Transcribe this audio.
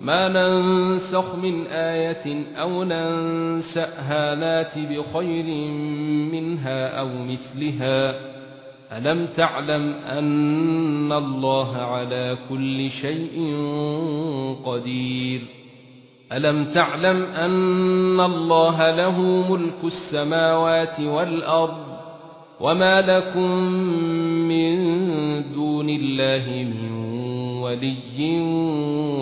ما ننسخ من آية أو ننسأها نات بخير منها أو مثلها. ألم تعلم أن الله على كل شيء قدير؟ ألم تعلم أن الله له ملك السماوات والأرض وما لكم من دون الله من ولي